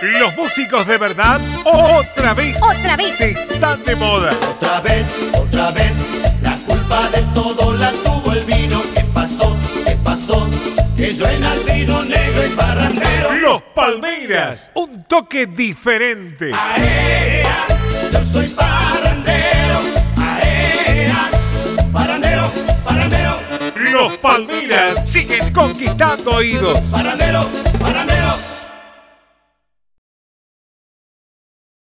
Los músicos de verdad, otra vez, otra vez, están de moda. Otra vez, otra vez, la culpa de todo la tuvo el vino. ¿Qué pasó? ¿Qué pasó? Que yo he nacido negro y parrandero. Los Palmeiras, un toque diferente. Aea, yo soy parrandero. Aea, parrandero, parrandero. Los Palmeiras siguen conquistando oídos. Parrandero.